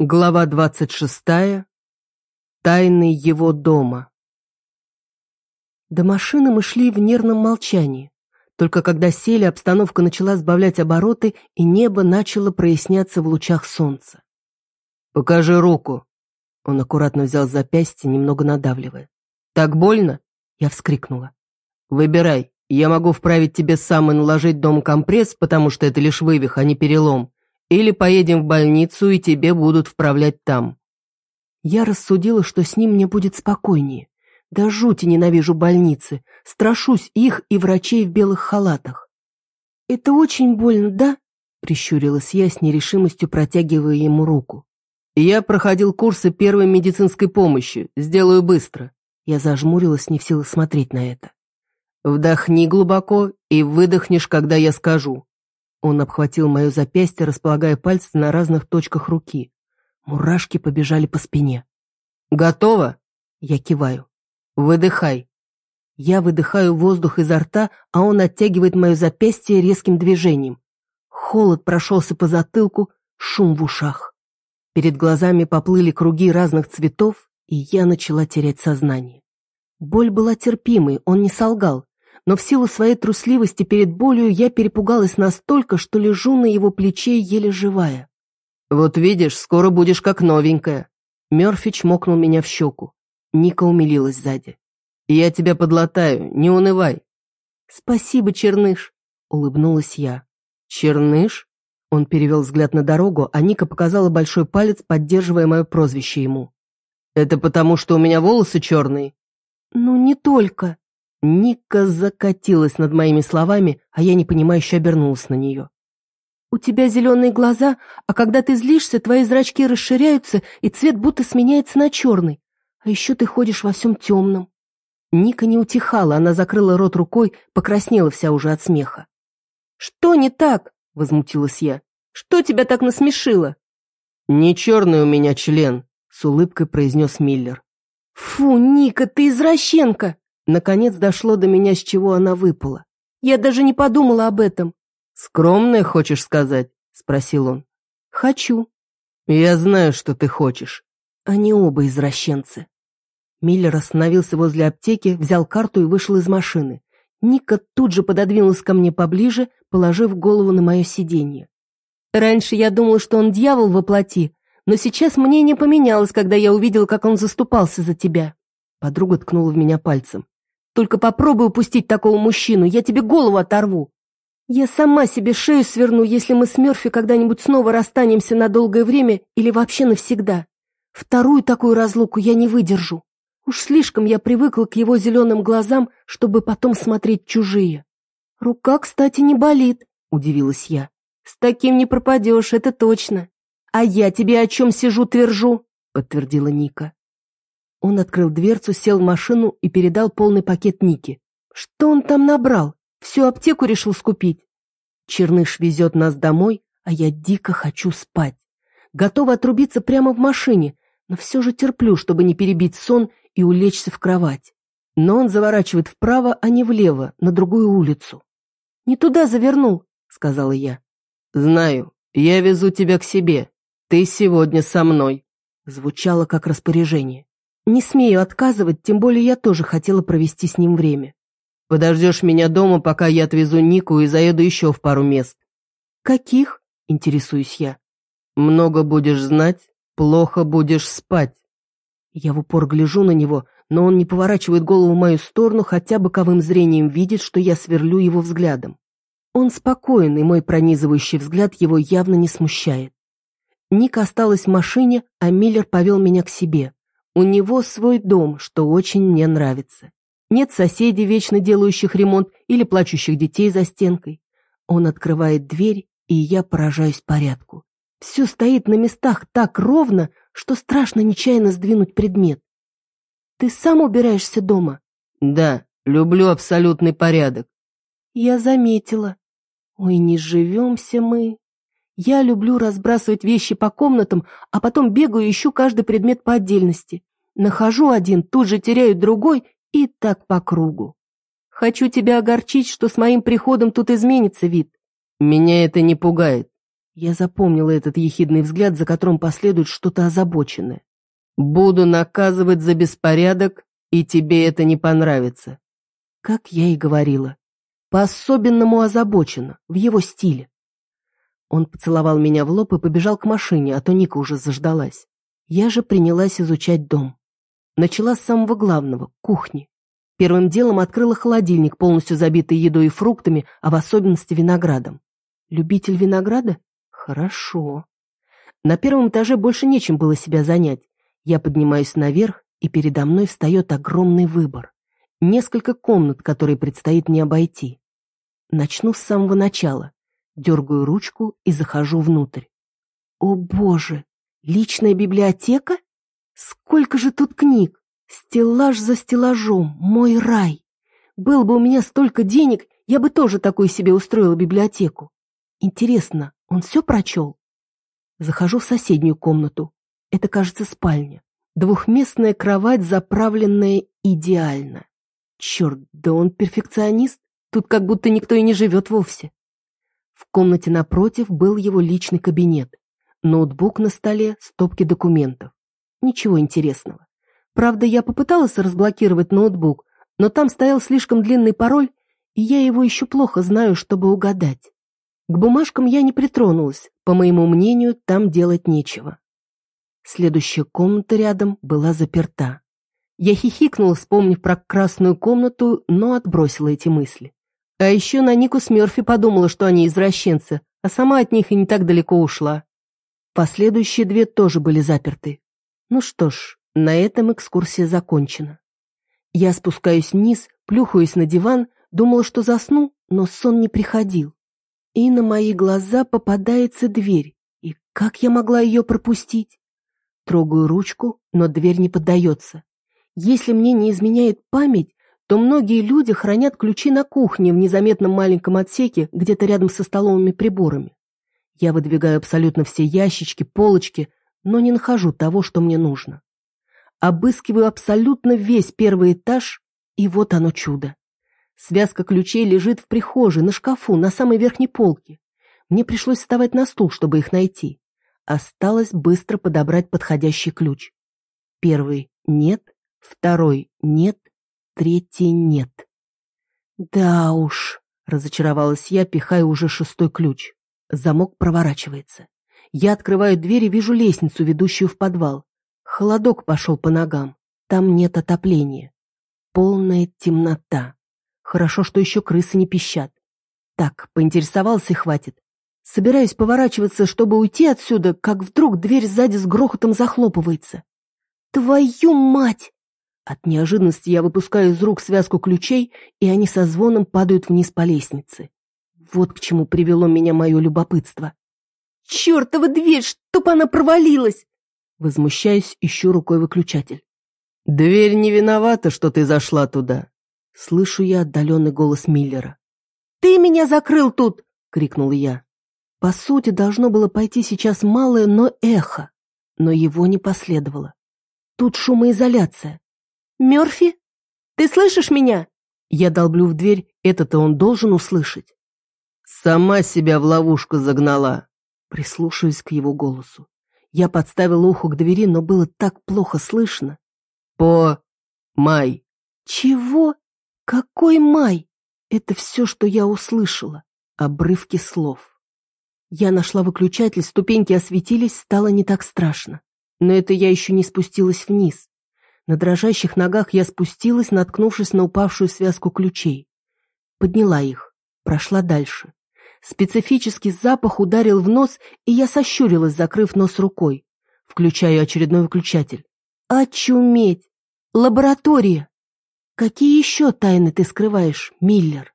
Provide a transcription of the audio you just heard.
Глава двадцать шестая. Тайны его дома. До машины мы шли в нервном молчании. Только когда сели, обстановка начала сбавлять обороты, и небо начало проясняться в лучах солнца. «Покажи руку!» Он аккуратно взял запястье, немного надавливая. «Так больно?» Я вскрикнула. «Выбирай. Я могу вправить тебе сам и наложить дом компресс, потому что это лишь вывих, а не перелом. Или поедем в больницу, и тебе будут вправлять там. Я рассудила, что с ним мне будет спокойнее. Да жути ненавижу больницы, страшусь их и врачей в белых халатах. «Это очень больно, да?» — прищурилась я с нерешимостью, протягивая ему руку. «Я проходил курсы первой медицинской помощи, сделаю быстро». Я зажмурилась, не в силах смотреть на это. «Вдохни глубоко и выдохнешь, когда я скажу. Он обхватил мое запястье, располагая пальцы на разных точках руки. Мурашки побежали по спине. «Готово?» Я киваю. «Выдыхай». Я выдыхаю воздух изо рта, а он оттягивает мое запястье резким движением. Холод прошелся по затылку, шум в ушах. Перед глазами поплыли круги разных цветов, и я начала терять сознание. Боль была терпимой, он не солгал но в силу своей трусливости перед болью я перепугалась настолько, что лежу на его плече еле живая. «Вот видишь, скоро будешь как новенькая». Мёрфи чмокнул меня в щеку. Ника умилилась сзади. «Я тебя подлатаю, не унывай». «Спасибо, Черныш», — улыбнулась я. «Черныш?» Он перевел взгляд на дорогу, а Ника показала большой палец, поддерживая мое прозвище ему. «Это потому, что у меня волосы черные?» «Ну, не только», Ника закатилась над моими словами, а я непонимающе обернулась на нее. «У тебя зеленые глаза, а когда ты злишься, твои зрачки расширяются, и цвет будто сменяется на черный. А еще ты ходишь во всем темном». Ника не утихала, она закрыла рот рукой, покраснела вся уже от смеха. «Что не так?» — возмутилась я. «Что тебя так насмешило?» «Не черный у меня член», — с улыбкой произнес Миллер. «Фу, Ника, ты извращенка!» Наконец дошло до меня, с чего она выпала. Я даже не подумала об этом. «Скромная, хочешь сказать?» — спросил он. «Хочу». «Я знаю, что ты хочешь». Они оба извращенцы. Миллер остановился возле аптеки, взял карту и вышел из машины. Ника тут же пододвинулась ко мне поближе, положив голову на мое сиденье. «Раньше я думала, что он дьявол во плоти, но сейчас мнение поменялось, когда я увидела, как он заступался за тебя». Подруга ткнула в меня пальцем. Только попробуй упустить такого мужчину, я тебе голову оторву. Я сама себе шею сверну, если мы с Мёрфи когда-нибудь снова расстанемся на долгое время или вообще навсегда. Вторую такую разлуку я не выдержу. Уж слишком я привыкла к его зеленым глазам, чтобы потом смотреть чужие. Рука, кстати, не болит, удивилась я. С таким не пропадешь, это точно. А я тебе о чем сижу, твержу, подтвердила Ника. Он открыл дверцу, сел в машину и передал полный пакет Ники. Что он там набрал? Всю аптеку решил скупить. Черныш везет нас домой, а я дико хочу спать. Готова отрубиться прямо в машине, но все же терплю, чтобы не перебить сон и улечься в кровать. Но он заворачивает вправо, а не влево, на другую улицу. «Не туда завернул», — сказала я. «Знаю, я везу тебя к себе. Ты сегодня со мной», — звучало как распоряжение. Не смею отказывать, тем более я тоже хотела провести с ним время. Подождешь меня дома, пока я отвезу Нику и заеду еще в пару мест. Каких? Интересуюсь я. Много будешь знать, плохо будешь спать. Я в упор гляжу на него, но он не поворачивает голову в мою сторону, хотя боковым зрением видит, что я сверлю его взглядом. Он спокоен, и мой пронизывающий взгляд его явно не смущает. Ника осталась в машине, а Миллер повел меня к себе. У него свой дом, что очень мне нравится. Нет соседей, вечно делающих ремонт или плачущих детей за стенкой. Он открывает дверь, и я поражаюсь порядку. Все стоит на местах так ровно, что страшно нечаянно сдвинуть предмет. Ты сам убираешься дома? Да, люблю абсолютный порядок. Я заметила. Ой, не живемся мы. Я люблю разбрасывать вещи по комнатам, а потом бегаю и ищу каждый предмет по отдельности. Нахожу один, тут же теряю другой и так по кругу. Хочу тебя огорчить, что с моим приходом тут изменится вид. Меня это не пугает. Я запомнила этот ехидный взгляд, за которым последует что-то озабоченное. «Буду наказывать за беспорядок, и тебе это не понравится». Как я и говорила. По-особенному озабоченно, в его стиле. Он поцеловал меня в лоб и побежал к машине, а то Ника уже заждалась. Я же принялась изучать дом. Начала с самого главного – кухни. Первым делом открыла холодильник, полностью забитый едой и фруктами, а в особенности виноградом. Любитель винограда? Хорошо. На первом этаже больше нечем было себя занять. Я поднимаюсь наверх, и передо мной встает огромный выбор. Несколько комнат, которые предстоит мне обойти. Начну с самого начала. Дергаю ручку и захожу внутрь. О боже, личная библиотека? Сколько же тут книг! Стеллаж за стеллажом, мой рай! Был бы у меня столько денег, я бы тоже такой себе устроила библиотеку. Интересно, он все прочел? Захожу в соседнюю комнату. Это, кажется, спальня. Двухместная кровать, заправленная идеально. Черт, да он перфекционист. Тут как будто никто и не живет вовсе. В комнате напротив был его личный кабинет. Ноутбук на столе, стопки документов. Ничего интересного. Правда, я попыталась разблокировать ноутбук, но там стоял слишком длинный пароль, и я его еще плохо знаю, чтобы угадать. К бумажкам я не притронулась, по моему мнению, там делать нечего. Следующая комната рядом была заперта. Я хихикнула, вспомнив про красную комнату, но отбросила эти мысли. А еще на Нику с Мерфи подумала, что они извращенцы, а сама от них и не так далеко ушла. Последующие две тоже были заперты. Ну что ж, на этом экскурсия закончена. Я спускаюсь вниз, плюхаюсь на диван, думала, что засну, но сон не приходил. И на мои глаза попадается дверь. И как я могла ее пропустить? Трогаю ручку, но дверь не поддается. Если мне не изменяет память, то многие люди хранят ключи на кухне в незаметном маленьком отсеке, где-то рядом со столовыми приборами. Я выдвигаю абсолютно все ящички, полочки, но не нахожу того, что мне нужно. Обыскиваю абсолютно весь первый этаж, и вот оно чудо. Связка ключей лежит в прихожей, на шкафу, на самой верхней полке. Мне пришлось вставать на стул, чтобы их найти. Осталось быстро подобрать подходящий ключ. Первый — нет, второй — нет, третий — нет. Да уж, разочаровалась я, пихая уже шестой ключ. Замок проворачивается. Я открываю дверь и вижу лестницу, ведущую в подвал. Холодок пошел по ногам. Там нет отопления. Полная темнота. Хорошо, что еще крысы не пищат. Так, поинтересовался и хватит. Собираюсь поворачиваться, чтобы уйти отсюда, как вдруг дверь сзади с грохотом захлопывается. Твою мать! От неожиданности я выпускаю из рук связку ключей, и они со звоном падают вниз по лестнице. Вот к чему привело меня мое любопытство. «Чертова дверь, чтоб она провалилась!» Возмущаюсь, ищу рукой выключатель. «Дверь не виновата, что ты зашла туда. Слышу я отдаленный голос Миллера. «Ты меня закрыл тут!» — крикнул я. По сути, должно было пойти сейчас малое, но эхо. Но его не последовало. Тут шумоизоляция. «Мёрфи? Ты слышишь меня?» Я долблю в дверь, это-то он должен услышать. «Сама себя в ловушку загнала!» Прислушиваюсь к его голосу. Я подставила ухо к двери, но было так плохо слышно. «По... Май!» «Чего?» Какой май? Это все, что я услышала. Обрывки слов. Я нашла выключатель, ступеньки осветились, стало не так страшно. Но это я еще не спустилась вниз. На дрожащих ногах я спустилась, наткнувшись на упавшую связку ключей. Подняла их, прошла дальше. Специфический запах ударил в нос, и я сощурилась, закрыв нос рукой. Включаю очередной выключатель. Очуметь! Лаборатория! Какие еще тайны ты скрываешь, Миллер?